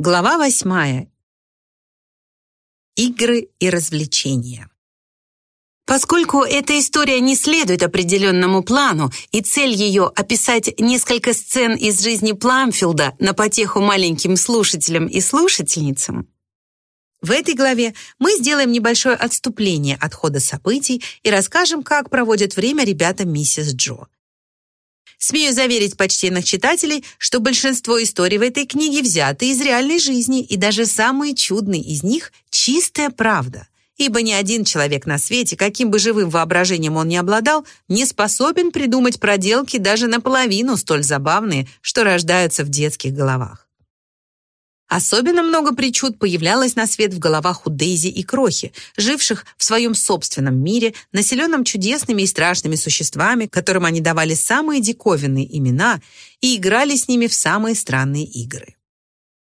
Глава восьмая. Игры и развлечения. Поскольку эта история не следует определенному плану, и цель ее — описать несколько сцен из жизни Пламфилда на потеху маленьким слушателям и слушательницам, в этой главе мы сделаем небольшое отступление от хода событий и расскажем, как проводят время ребята миссис Джо. Смею заверить почтенных читателей, что большинство историй в этой книге взяты из реальной жизни, и даже самые чудные из них — чистая правда. Ибо ни один человек на свете, каким бы живым воображением он ни обладал, не способен придумать проделки даже наполовину столь забавные, что рождаются в детских головах. Особенно много причуд появлялось на свет в головах у Дейзи и Крохи, живших в своем собственном мире, населенном чудесными и страшными существами, которым они давали самые диковинные имена и играли с ними в самые странные игры.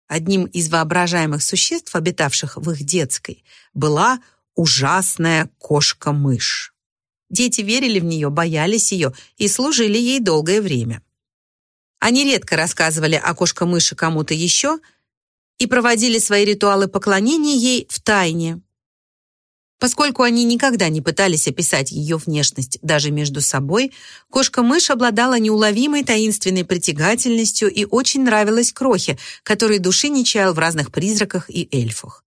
Одним из воображаемых существ, обитавших в их детской, была ужасная кошка-мышь. Дети верили в нее, боялись ее и служили ей долгое время. Они редко рассказывали о кошка-мыши кому-то еще – и проводили свои ритуалы поклонения ей в тайне. Поскольку они никогда не пытались описать ее внешность даже между собой, кошка-мышь обладала неуловимой таинственной притягательностью и очень нравилась Крохе, который души не чаял в разных призраках и эльфах.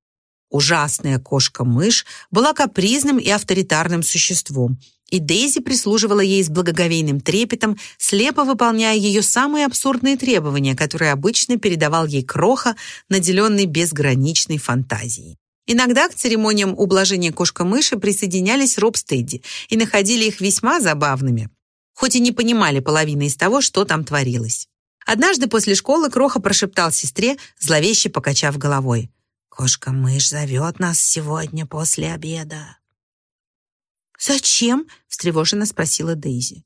Ужасная кошка-мышь была капризным и авторитарным существом, и Дейзи прислуживала ей с благоговейным трепетом, слепо выполняя ее самые абсурдные требования, которые обычно передавал ей Кроха, наделенный безграничной фантазией. Иногда к церемониям ублажения кошка-мыши присоединялись Роб Стедди и находили их весьма забавными, хоть и не понимали половины из того, что там творилось. Однажды после школы Кроха прошептал сестре, зловеще покачав головой. «Кошка-мышь зовет нас сегодня после обеда». «Зачем?» — встревоженно спросила Дейзи.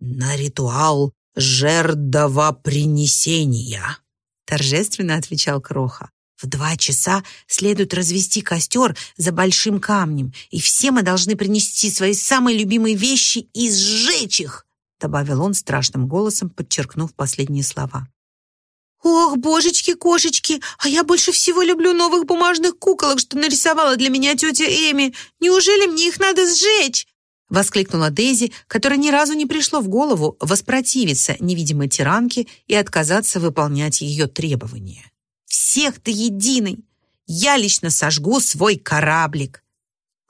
«На ритуал жердовопринесения», — торжественно отвечал Кроха. «В два часа следует развести костер за большим камнем, и все мы должны принести свои самые любимые вещи и сжечь их», добавил он страшным голосом, подчеркнув последние слова. «Ох, божечки-кошечки, а я больше всего люблю новых бумажных куколок, что нарисовала для меня тетя Эми. Неужели мне их надо сжечь?» Воскликнула Дейзи, которой ни разу не пришло в голову воспротивиться невидимой тиранке и отказаться выполнять ее требования. «Всех до единой! Я лично сожгу свой кораблик!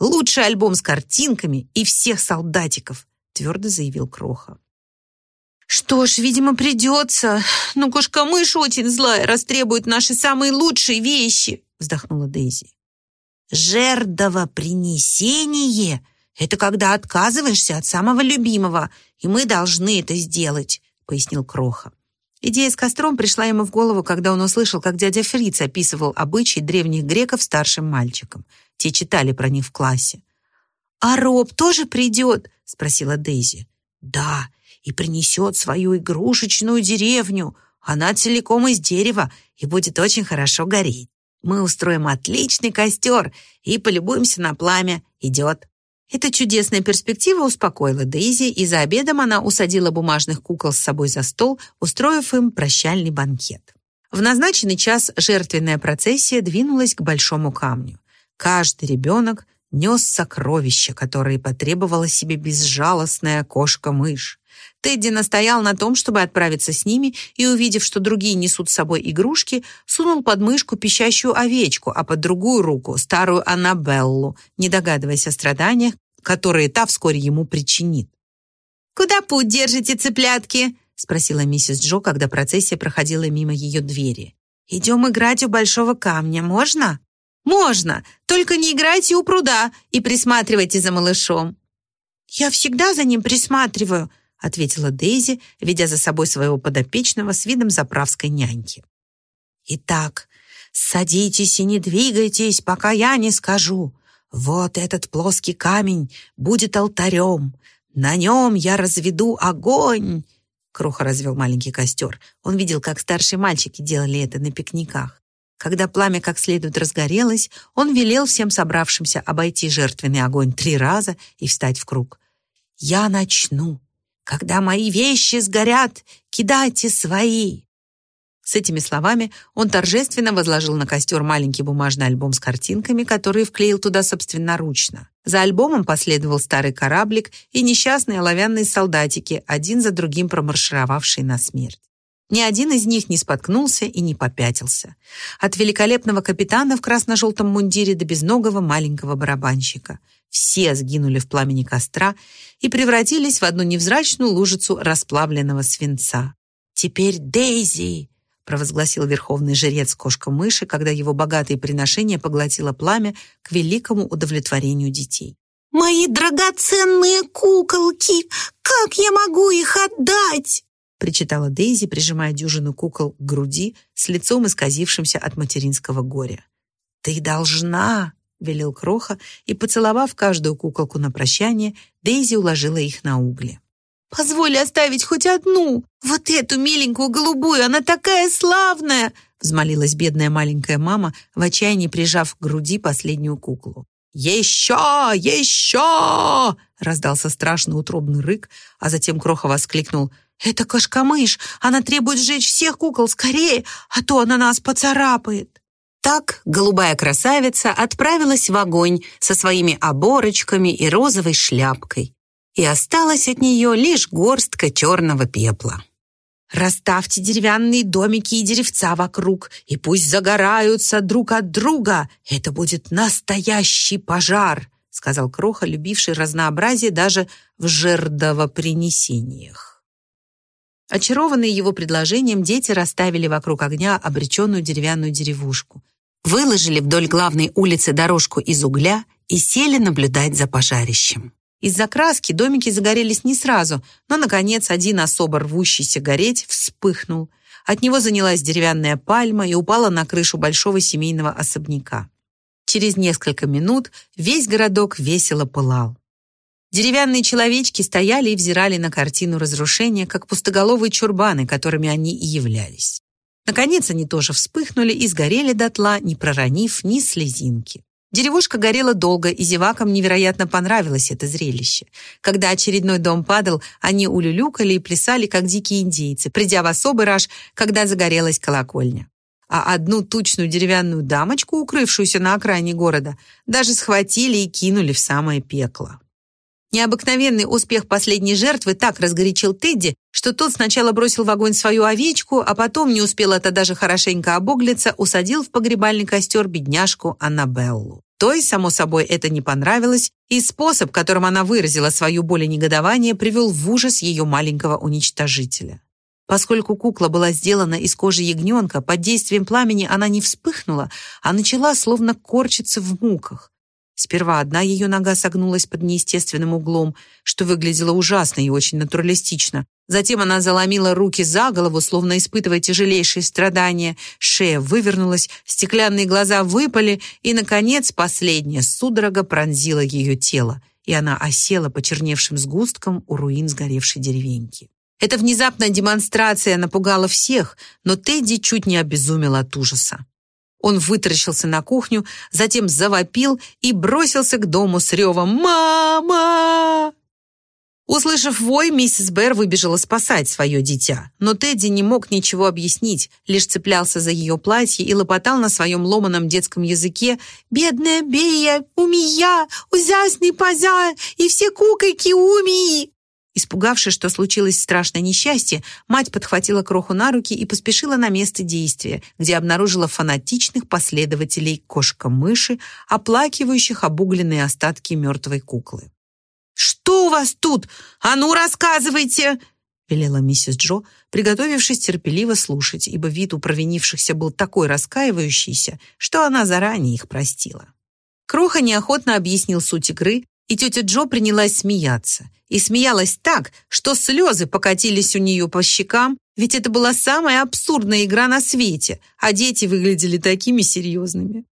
Лучший альбом с картинками и всех солдатиков!» твердо заявил Кроха. «Что ж, видимо, придется. Но кошка-мышь очень злая, растребует наши самые лучшие вещи», вздохнула Дейзи. «Жердово принесение — это когда отказываешься от самого любимого, и мы должны это сделать», пояснил Кроха. Идея с костром пришла ему в голову, когда он услышал, как дядя Фриц описывал обычаи древних греков старшим мальчикам. Те читали про них в классе. «А Роб тоже придет?» — спросила Дейзи. «Да, и принесет свою игрушечную деревню. Она целиком из дерева и будет очень хорошо гореть. Мы устроим отличный костер и полюбуемся на пламя. Идет». Эта чудесная перспектива успокоила Дейзи, и за обедом она усадила бумажных кукол с собой за стол, устроив им прощальный банкет. В назначенный час жертвенная процессия двинулась к большому камню. Каждый ребенок нес сокровища, которые потребовала себе безжалостная кошка-мышь. Тедди настоял на том, чтобы отправиться с ними, и, увидев, что другие несут с собой игрушки, сунул под мышку пищащую овечку, а под другую руку — старую Аннабеллу, не догадываясь о страданиях, которые та вскоре ему причинит. «Куда путь держите, цыплятки?» — спросила миссис Джо, когда процессия проходила мимо ее двери. «Идем играть у большого камня, можно?» «Можно, только не играйте у пруда и присматривайте за малышом». «Я всегда за ним присматриваю», ответила Дейзи, ведя за собой своего подопечного с видом заправской няньки. «Итак, садитесь и не двигайтесь, пока я не скажу. Вот этот плоский камень будет алтарем. На нем я разведу огонь!» Кроха развел маленький костер. Он видел, как старшие мальчики делали это на пикниках. Когда пламя как следует разгорелось, он велел всем собравшимся обойти жертвенный огонь три раза и встать в круг. «Я начну. Когда мои вещи сгорят, кидайте свои. С этими словами он торжественно возложил на костер маленький бумажный альбом с картинками, которые вклеил туда собственноручно. За альбомом последовал старый кораблик и несчастные оловянные солдатики, один за другим промаршировавшие на смерть. Ни один из них не споткнулся и не попятился. От великолепного капитана в красно-желтом мундире до безногого маленького барабанщика. Все сгинули в пламени костра и превратились в одну невзрачную лужицу расплавленного свинца. «Теперь Дейзи!» провозгласил верховный жрец кошка-мыши, когда его богатые приношения поглотило пламя к великому удовлетворению детей. «Мои драгоценные куколки! Как я могу их отдать?» причитала Дейзи, прижимая дюжину кукол к груди с лицом исказившимся от материнского горя. «Ты должна!» — велел Кроха, и, поцеловав каждую куколку на прощание, Дейзи уложила их на угли. Позволь оставить хоть одну. Вот эту миленькую голубую, она такая славная!» взмолилась бедная маленькая мама, в отчаянии прижав к груди последнюю куклу. «Еще! Еще!» раздался страшный утробный рык, а затем Кроха воскликнул «Это кошка-мышь! Она требует сжечь всех кукол скорее, а то она нас поцарапает!» Так голубая красавица отправилась в огонь со своими оборочками и розовой шляпкой и осталась от нее лишь горстка черного пепла. «Расставьте деревянные домики и деревца вокруг, и пусть загораются друг от друга. Это будет настоящий пожар», сказал Кроха, любивший разнообразие даже в жердовопринесениях. Очарованные его предложением, дети расставили вокруг огня обреченную деревянную деревушку, выложили вдоль главной улицы дорожку из угля и сели наблюдать за пожарищем. Из-за краски домики загорелись не сразу, но, наконец, один особо рвущийся гореть вспыхнул. От него занялась деревянная пальма и упала на крышу большого семейного особняка. Через несколько минут весь городок весело пылал. Деревянные человечки стояли и взирали на картину разрушения, как пустоголовые чурбаны, которыми они и являлись. Наконец они тоже вспыхнули и сгорели дотла, не проронив ни слезинки. Деревушка горела долго, и зевакам невероятно понравилось это зрелище. Когда очередной дом падал, они улюлюкали и плясали, как дикие индейцы, придя в особый раж, когда загорелась колокольня. А одну тучную деревянную дамочку, укрывшуюся на окраине города, даже схватили и кинули в самое пекло. Необыкновенный успех последней жертвы так разгорячил Тедди, что тот сначала бросил в огонь свою овечку, а потом, не успел это даже хорошенько обуглиться, усадил в погребальный костер бедняжку Аннабеллу. Той, само собой, это не понравилось, и способ, которым она выразила свою боль и негодование, привел в ужас ее маленького уничтожителя. Поскольку кукла была сделана из кожи ягненка, под действием пламени она не вспыхнула, а начала словно корчиться в муках. Сперва одна ее нога согнулась под неестественным углом, что выглядело ужасно и очень натуралистично. Затем она заломила руки за голову, словно испытывая тяжелейшие страдания. Шея вывернулась, стеклянные глаза выпали, и, наконец, последняя судорога пронзила ее тело, и она осела почерневшим сгустком у руин сгоревшей деревеньки. Эта внезапная демонстрация напугала всех, но Тедди чуть не обезумел от ужаса. Он вытаращился на кухню, затем завопил и бросился к дому с ревом «Мама!». Услышав вой, миссис Бэр выбежала спасать свое дитя, но Тедди не мог ничего объяснить, лишь цеплялся за ее платье и лопотал на своем ломаном детском языке «Бедная Бея, умия, узясный позя, и все кукольки умии!» Испугавшись, что случилось страшное несчастье, мать подхватила кроху на руки и поспешила на место действия, где обнаружила фанатичных последователей кошка-мыши, оплакивающих обугленные остатки мертвой куклы. «Что у вас тут? А ну, рассказывайте!» велела миссис Джо, приготовившись терпеливо слушать, ибо вид у провинившихся был такой раскаивающийся, что она заранее их простила. Кроха неохотно объяснил суть игры, и тетя Джо принялась смеяться. И смеялась так, что слезы покатились у нее по щекам, ведь это была самая абсурдная игра на свете, а дети выглядели такими серьезными.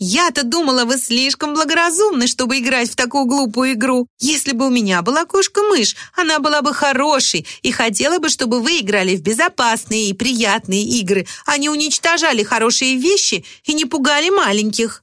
«Я-то думала, вы слишком благоразумны, чтобы играть в такую глупую игру. Если бы у меня была кошка-мышь, она была бы хорошей и хотела бы, чтобы вы играли в безопасные и приятные игры, а не уничтожали хорошие вещи и не пугали маленьких».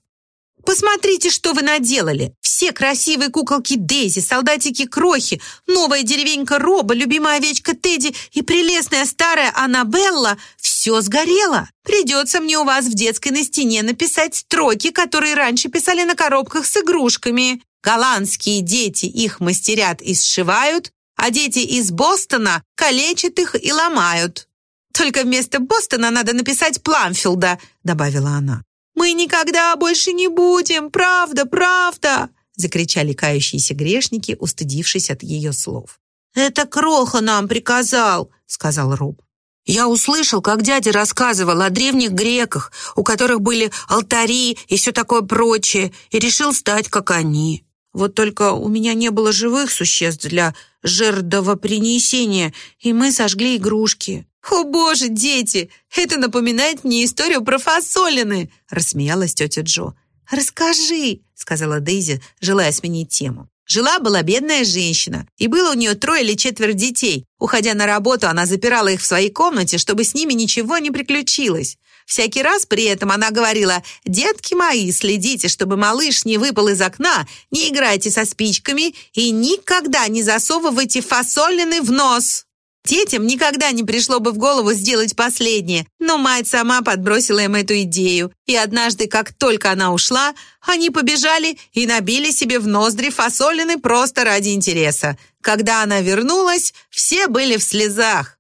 Посмотрите, что вы наделали. Все красивые куколки Дейзи, солдатики Крохи, новая деревенька Роба, любимая овечка Тедди и прелестная старая Аннабелла – все сгорело. Придется мне у вас в детской на стене написать строки, которые раньше писали на коробках с игрушками. Голландские дети их мастерят и сшивают, а дети из Бостона калечат их и ломают. Только вместо Бостона надо написать Пламфилда, добавила она. «Мы никогда больше не будем! Правда, правда!» закричали кающиеся грешники, устыдившись от ее слов. «Это Кроха нам приказал», — сказал Роб. «Я услышал, как дядя рассказывал о древних греках, у которых были алтари и все такое прочее, и решил стать, как они. Вот только у меня не было живых существ для жертвопринесения, и мы сожгли игрушки. «О боже, дети, это напоминает мне историю про фасолины!» рассмеялась тетя Джо. «Расскажи», — сказала Дейзи, желая сменить тему. Жила-была бедная женщина, и было у нее трое или четверо детей. Уходя на работу, она запирала их в своей комнате, чтобы с ними ничего не приключилось. Всякий раз при этом она говорила, «Детки мои, следите, чтобы малыш не выпал из окна, не играйте со спичками и никогда не засовывайте фасолины в нос». Детям никогда не пришло бы в голову сделать последнее, но мать сама подбросила им эту идею. И однажды, как только она ушла, они побежали и набили себе в ноздри фасолины просто ради интереса. Когда она вернулась, все были в слезах.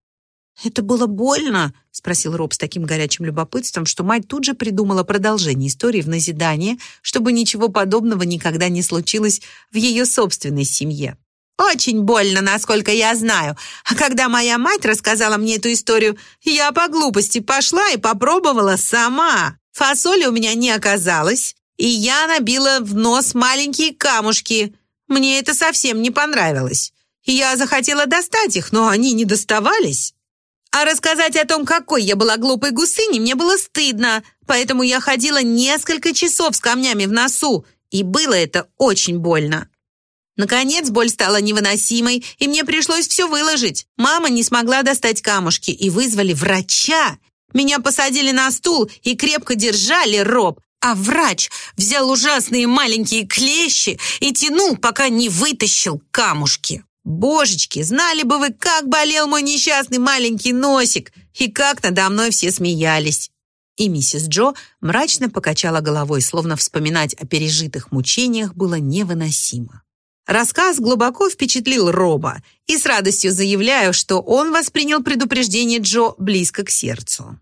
«Это было больно?» — спросил Роб с таким горячим любопытством, что мать тут же придумала продолжение истории в назидание, чтобы ничего подобного никогда не случилось в ее собственной семье. Очень больно, насколько я знаю. А когда моя мать рассказала мне эту историю, я по глупости пошла и попробовала сама. Фасоли у меня не оказалось, и я набила в нос маленькие камушки. Мне это совсем не понравилось. Я захотела достать их, но они не доставались. А рассказать о том, какой я была глупой гусыней, мне было стыдно, поэтому я ходила несколько часов с камнями в носу, и было это очень больно. Наконец боль стала невыносимой, и мне пришлось все выложить. Мама не смогла достать камушки, и вызвали врача. Меня посадили на стул и крепко держали, Роб, а врач взял ужасные маленькие клещи и тянул, пока не вытащил камушки. Божечки, знали бы вы, как болел мой несчастный маленький носик, и как надо мной все смеялись. И миссис Джо мрачно покачала головой, словно вспоминать о пережитых мучениях было невыносимо. Рассказ глубоко впечатлил Роба, и с радостью заявляю, что он воспринял предупреждение Джо близко к сердцу.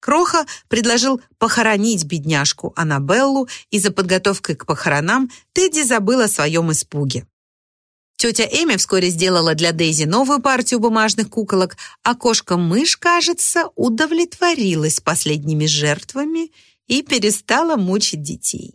Кроха предложил похоронить бедняжку Аннабеллу, и за подготовкой к похоронам Тедди забыл о своем испуге. Тетя Эми вскоре сделала для Дейзи новую партию бумажных куколок, а кошка-мышь, кажется, удовлетворилась последними жертвами и перестала мучить детей.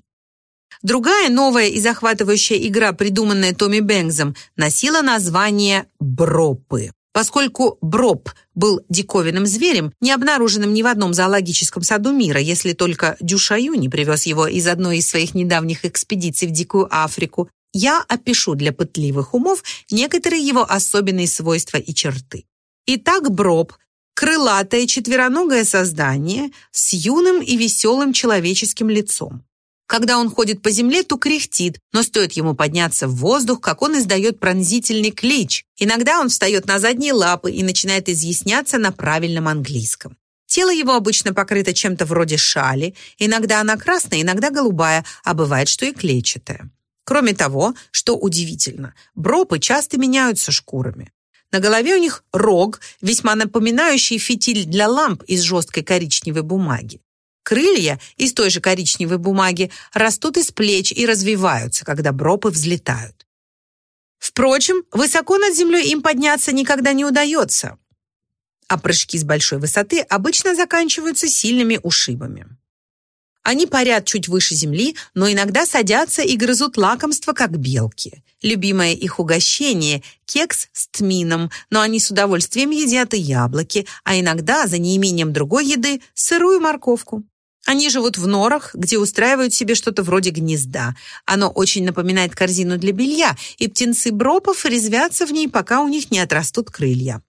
Другая новая и захватывающая игра, придуманная Томми Бэнксом, носила название «Бропы». Поскольку броп был диковинным зверем, не обнаруженным ни в одном зоологическом саду мира, если только Дюшаю не привез его из одной из своих недавних экспедиций в Дикую Африку, я опишу для пытливых умов некоторые его особенные свойства и черты. Итак, броп – крылатое четвероногое создание с юным и веселым человеческим лицом. Когда он ходит по земле, то кряхтит, но стоит ему подняться в воздух, как он издает пронзительный клич. Иногда он встает на задние лапы и начинает изъясняться на правильном английском. Тело его обычно покрыто чем-то вроде шали, иногда она красная, иногда голубая, а бывает, что и клетчатая. Кроме того, что удивительно, бропы часто меняются шкурами. На голове у них рог, весьма напоминающий фитиль для ламп из жесткой коричневой бумаги. Крылья из той же коричневой бумаги растут из плеч и развиваются, когда бропы взлетают. Впрочем, высоко над землей им подняться никогда не удается, а прыжки с большой высоты обычно заканчиваются сильными ушибами. Они парят чуть выше земли, но иногда садятся и грызут лакомство, как белки. Любимое их угощение – кекс с тмином, но они с удовольствием едят и яблоки, а иногда, за неимением другой еды, сырую морковку. Они живут в норах, где устраивают себе что-то вроде гнезда. Оно очень напоминает корзину для белья, и птенцы бропов резвятся в ней, пока у них не отрастут крылья.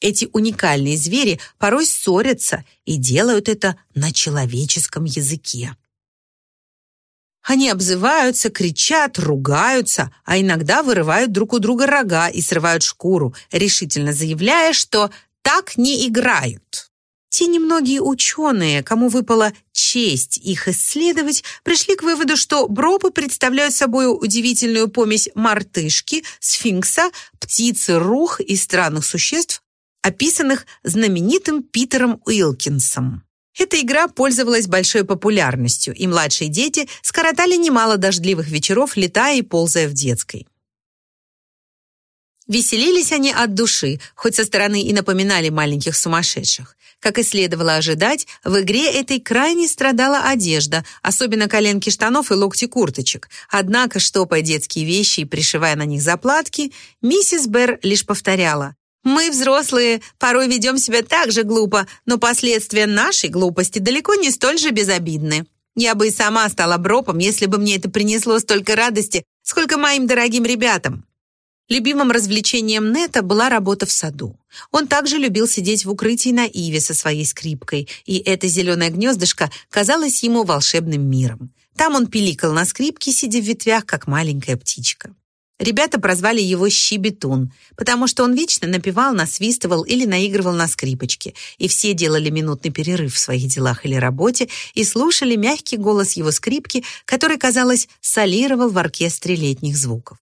Эти уникальные звери порой ссорятся и делают это на человеческом языке. Они обзываются, кричат, ругаются, а иногда вырывают друг у друга рога и срывают шкуру, решительно заявляя, что так не играют. Те немногие ученые, кому выпала честь их исследовать, пришли к выводу, что бробы представляют собой удивительную помесь мартышки, сфинкса, птицы, рух и странных существ, описанных знаменитым Питером Уилкинсом. Эта игра пользовалась большой популярностью, и младшие дети скоротали немало дождливых вечеров, летая и ползая в детской. Веселились они от души, хоть со стороны и напоминали маленьких сумасшедших. Как и следовало ожидать, в игре этой крайне страдала одежда, особенно коленки штанов и локти курточек. Однако, штопая детские вещи и пришивая на них заплатки, миссис Берр лишь повторяла мы, взрослые, порой ведем себя так же глупо, но последствия нашей глупости далеко не столь же безобидны. Я бы и сама стала бропом, если бы мне это принесло столько радости, сколько моим дорогим ребятам. Любимым развлечением Нета была работа в саду. Он также любил сидеть в укрытии на иве со своей скрипкой, и это зеленое гнездышко казалось ему волшебным миром. Там он пиликал на скрипке, сидя в ветвях, как маленькая птичка. Ребята прозвали его Щебетун, потому что он вечно напевал, насвистывал или наигрывал на скрипочке, и все делали минутный перерыв в своих делах или работе и слушали мягкий голос его скрипки, который, казалось, солировал в оркестре летних звуков.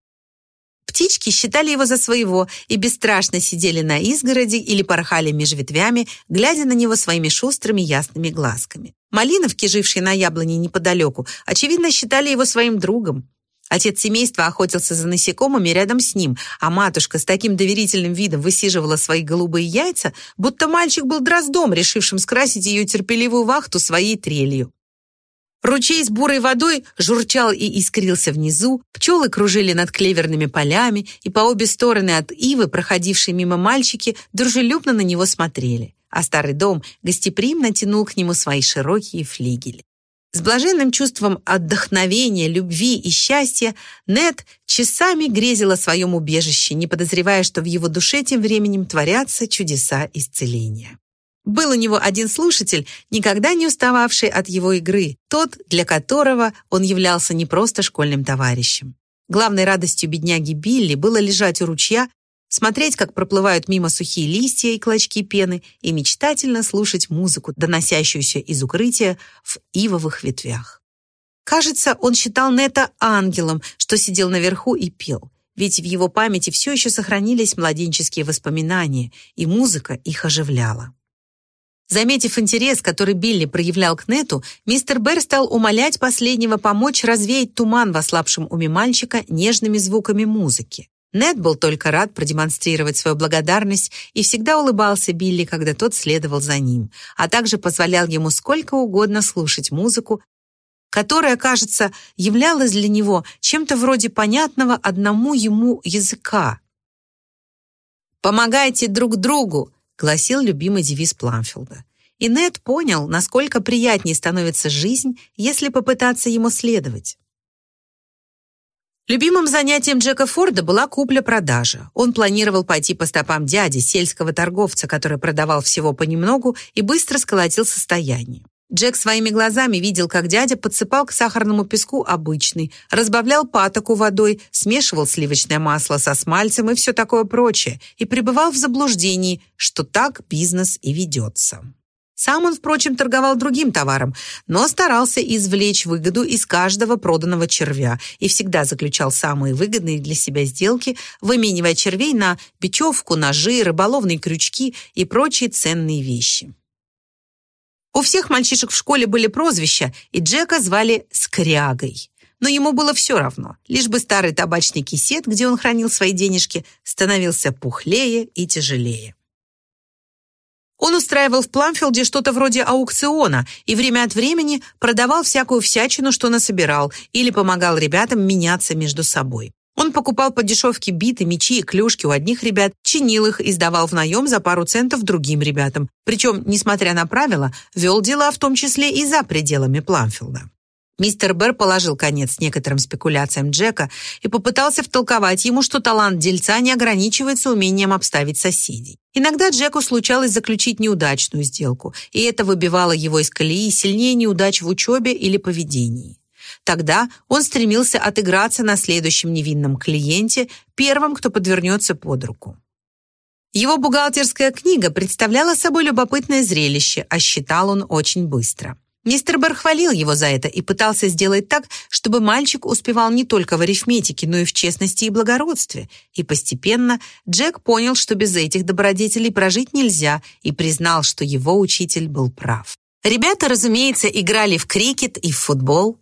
Птички считали его за своего и бесстрашно сидели на изгороди или порхали меж ветвями, глядя на него своими шустрыми ясными глазками. Малиновки, жившие на яблоне неподалеку, очевидно, считали его своим другом. Отец семейства охотился за насекомыми рядом с ним, а матушка с таким доверительным видом высиживала свои голубые яйца, будто мальчик был дроздом, решившим скрасить ее терпеливую вахту своей трелью. Ручей с бурой водой журчал и искрился внизу, пчелы кружили над клеверными полями, и по обе стороны от ивы, проходившие мимо мальчики, дружелюбно на него смотрели, а старый дом гостеприимно тянул к нему свои широкие флигели. С блаженным чувством отдохновения, любви и счастья Нед часами грезил о своем убежище, не подозревая, что в его душе тем временем творятся чудеса исцеления. Был у него один слушатель, никогда не устававший от его игры, тот, для которого он являлся не просто школьным товарищем. Главной радостью бедняги Билли было лежать у ручья смотреть, как проплывают мимо сухие листья и клочки пены, и мечтательно слушать музыку, доносящуюся из укрытия в ивовых ветвях. Кажется, он считал Нета ангелом, что сидел наверху и пел, ведь в его памяти все еще сохранились младенческие воспоминания, и музыка их оживляла. Заметив интерес, который Билли проявлял к Нету, мистер Берр стал умолять последнего помочь развеять туман в ослабшем уме мальчика нежными звуками музыки. Нед был только рад продемонстрировать свою благодарность и всегда улыбался Билли, когда тот следовал за ним, а также позволял ему сколько угодно слушать музыку, которая, кажется, являлась для него чем-то вроде понятного одному ему языка. «Помогайте друг другу», — гласил любимый девиз Пламфилда. И Нед понял, насколько приятнее становится жизнь, если попытаться ему следовать. Любимым занятием Джека Форда была купля-продажа. Он планировал пойти по стопам дяди, сельского торговца, который продавал всего понемногу и быстро сколотил состояние. Джек своими глазами видел, как дядя подсыпал к сахарному песку обычный, разбавлял патоку водой, смешивал сливочное масло со смальцем и все такое прочее, и пребывал в заблуждении, что так бизнес и ведется. Сам он, впрочем, торговал другим товаром, но старался извлечь выгоду из каждого проданного червя и всегда заключал самые выгодные для себя сделки, выменивая червей на бечевку, ножи, рыболовные крючки и прочие ценные вещи. У всех мальчишек в школе были прозвища, и Джека звали «Скрягой». Но ему было все равно, лишь бы старый табачный кисет, где он хранил свои денежки, становился пухлее и тяжелее. Он устраивал в Пламфилде что-то вроде аукциона и время от времени продавал всякую всячину, что насобирал, или помогал ребятам меняться между собой. Он покупал по дешевке биты, мечи и клюшки у одних ребят, чинил их и сдавал в наем за пару центов другим ребятам. Причем, несмотря на правила, вел дела в том числе и за пределами Пламфилда. Мистер Берр положил конец некоторым спекуляциям Джека и попытался втолковать ему, что талант дельца не ограничивается умением обставить соседей. Иногда Джеку случалось заключить неудачную сделку, и это выбивало его из колеи сильнее неудач в учебе или поведении. Тогда он стремился отыграться на следующем невинном клиенте, первым, кто подвернется под руку. Его бухгалтерская книга представляла собой любопытное зрелище, а считал он очень быстро. Мистер Бэр хвалил его за это и пытался сделать так, чтобы мальчик успевал не только в арифметике, но и в честности и благородстве. И постепенно Джек понял, что без этих добродетелей прожить нельзя, и признал, что его учитель был прав. Ребята, разумеется, играли в крикет и в футбол.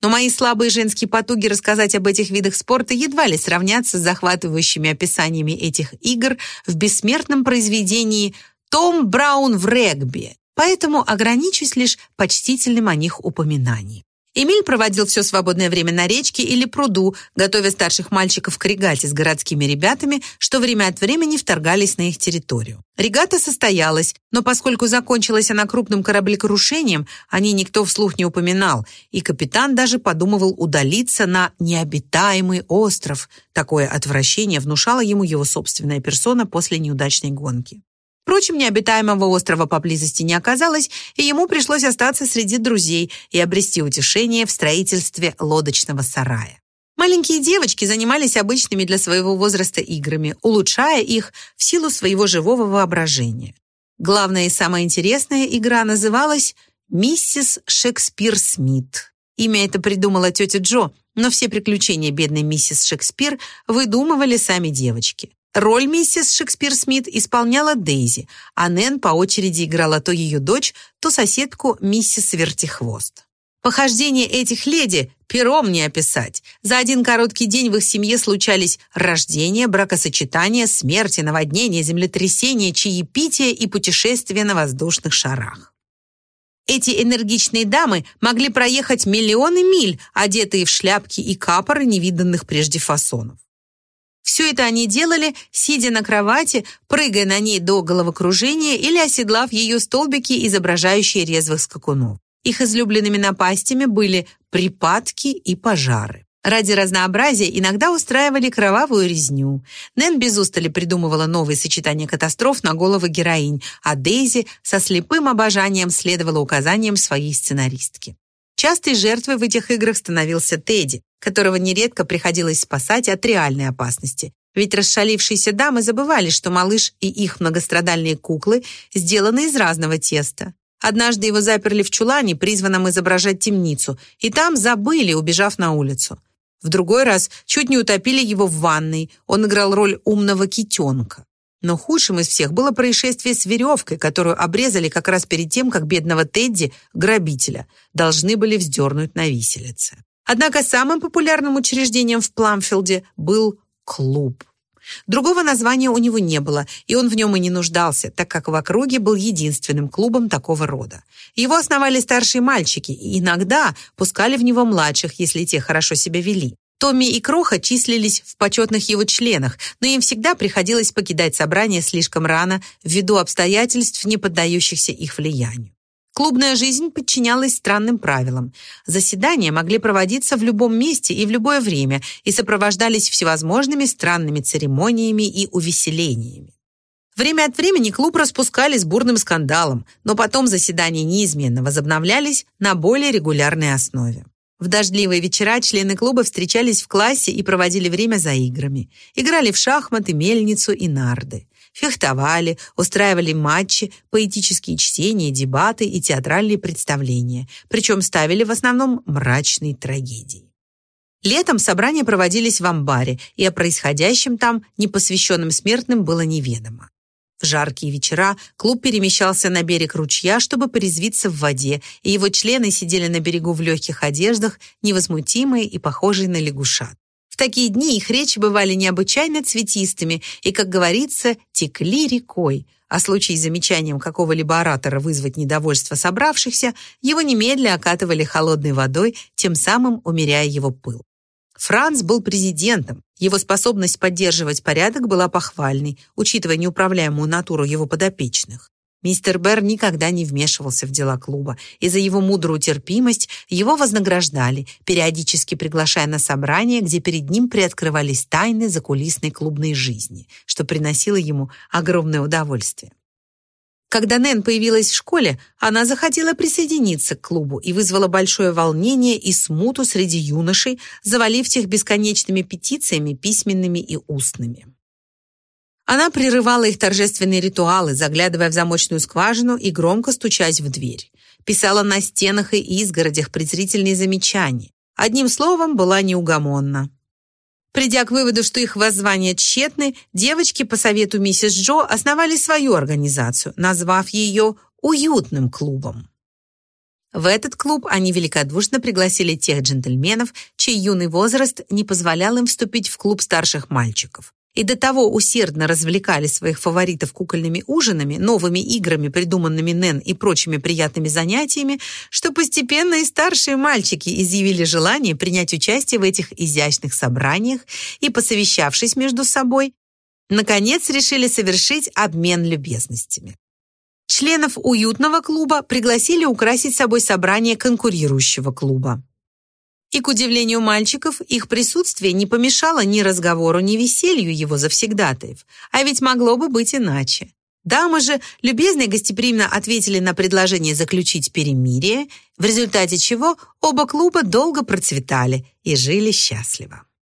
Но мои слабые женские потуги рассказать об этих видах спорта едва ли сравнятся с захватывающими описаниями этих игр в бессмертном произведении «Том Браун в регби», поэтому ограничусь лишь почтительным о них упоминанием. Эмиль проводил все свободное время на речке или пруду, готовя старших мальчиков к регате с городскими ребятами, что время от времени вторгались на их территорию. Регата состоялась, но поскольку закончилась она крупным кораблекрушением, о ней никто вслух не упоминал, и капитан даже подумывал удалиться на необитаемый остров. Такое отвращение внушала ему его собственная персона после неудачной гонки. Впрочем, необитаемого острова поблизости не оказалось, и ему пришлось остаться среди друзей и обрести утешение в строительстве лодочного сарая. Маленькие девочки занимались обычными для своего возраста играми, улучшая их в силу своего живого воображения. Главная и самая интересная игра называлась «Миссис Шекспир Смит». Имя это придумала тетя Джо, но все приключения бедной миссис Шекспир выдумывали сами девочки. Роль миссис Шекспир Смит исполняла Дейзи, а Нэн по очереди играла то ее дочь, то соседку миссис Вертихвост. Похождения этих леди пером не описать. За один короткий день в их семье случались рождение, бракосочетание, смерти, наводнение, землетрясение, чаепитие и путешествия на воздушных шарах. Эти энергичные дамы могли проехать миллионы миль, одетые в шляпки и капоры невиданных прежде фасонов. Все это они делали, сидя на кровати, прыгая на ней до головокружения или оседлав ее столбики, изображающие резвых скакунов. Их излюбленными напастями были припадки и пожары. Ради разнообразия иногда устраивали кровавую резню. Нэн без устали придумывала новые сочетания катастроф на головы героинь, а Дейзи со слепым обожанием следовала указаниям своей сценаристки. Частой жертвой в этих играх становился Тедди, которого нередко приходилось спасать от реальной опасности. Ведь расшалившиеся дамы забывали, что малыш и их многострадальные куклы сделаны из разного теста. Однажды его заперли в чулане, призванном изображать темницу, и там забыли, убежав на улицу. В другой раз чуть не утопили его в ванной, он играл роль умного китенка. Но худшим из всех было происшествие с веревкой, которую обрезали как раз перед тем, как бедного Тедди, грабителя, должны были вздернуть на виселице. Однако самым популярным учреждением в Пламфилде был клуб. Другого названия у него не было, и он в нем и не нуждался, так как в округе был единственным клубом такого рода. Его основали старшие мальчики и иногда пускали в него младших, если те хорошо себя вели. Томми и Кроха числились в почетных его членах, но им всегда приходилось покидать собрание слишком рано ввиду обстоятельств, не поддающихся их влиянию. Клубная жизнь подчинялась странным правилам. Заседания могли проводиться в любом месте и в любое время и сопровождались всевозможными странными церемониями и увеселениями. Время от времени клуб распускали с бурным скандалом, но потом заседания неизменно возобновлялись на более регулярной основе. В дождливые вечера члены клуба встречались в классе и проводили время за играми. Играли в шахматы, мельницу и нарды фехтовали, устраивали матчи, поэтические чтения, дебаты и театральные представления, причем ставили в основном мрачные трагедии. Летом собрания проводились в амбаре, и о происходящем там непосвященным смертным было неведомо. В жаркие вечера клуб перемещался на берег ручья, чтобы порезвиться в воде, и его члены сидели на берегу в легких одеждах, невозмутимые и похожие на лягушат такие дни их речи бывали необычайно цветистыми и, как говорится, текли рекой, а в случае с замечанием какого-либо оратора вызвать недовольство собравшихся, его немедля окатывали холодной водой, тем самым умеряя его пыл. Франц был президентом. Его способность поддерживать порядок была похвальной, учитывая неуправляемую натуру его подопечных. Мистер Берр никогда не вмешивался в дела клуба, и за его мудрую терпимость его вознаграждали, периодически приглашая на собрания, где перед ним приоткрывались тайны закулисной клубной жизни, что приносило ему огромное удовольствие. Когда Нэн появилась в школе, она захотела присоединиться к клубу и вызвала большое волнение и смуту среди юношей, завалив тех бесконечными петициями, письменными и устными. Она прерывала их торжественные ритуалы, заглядывая в замочную скважину и громко стучась в дверь. Писала на стенах и изгородях презрительные замечания. Одним словом, была неугомонна. Придя к выводу, что их воззвания тщетны, девочки по совету миссис Джо основали свою организацию, назвав ее «уютным клубом». В этот клуб они великодушно пригласили тех джентльменов, чей юный возраст не позволял им вступить в клуб старших мальчиков и до того усердно развлекали своих фаворитов кукольными ужинами, новыми играми, придуманными Нэн и прочими приятными занятиями, что постепенно и старшие мальчики изъявили желание принять участие в этих изящных собраниях и, посовещавшись между собой, наконец решили совершить обмен любезностями. Членов уютного клуба пригласили украсить собой собрание конкурирующего клуба. И, к удивлению мальчиков, их присутствие не помешало ни разговору, ни веселью его завсегдатаев. А ведь могло бы быть иначе. Дамы же любезно и гостеприимно ответили на предложение заключить перемирие, в результате чего оба клуба долго процветали и жили счастливо.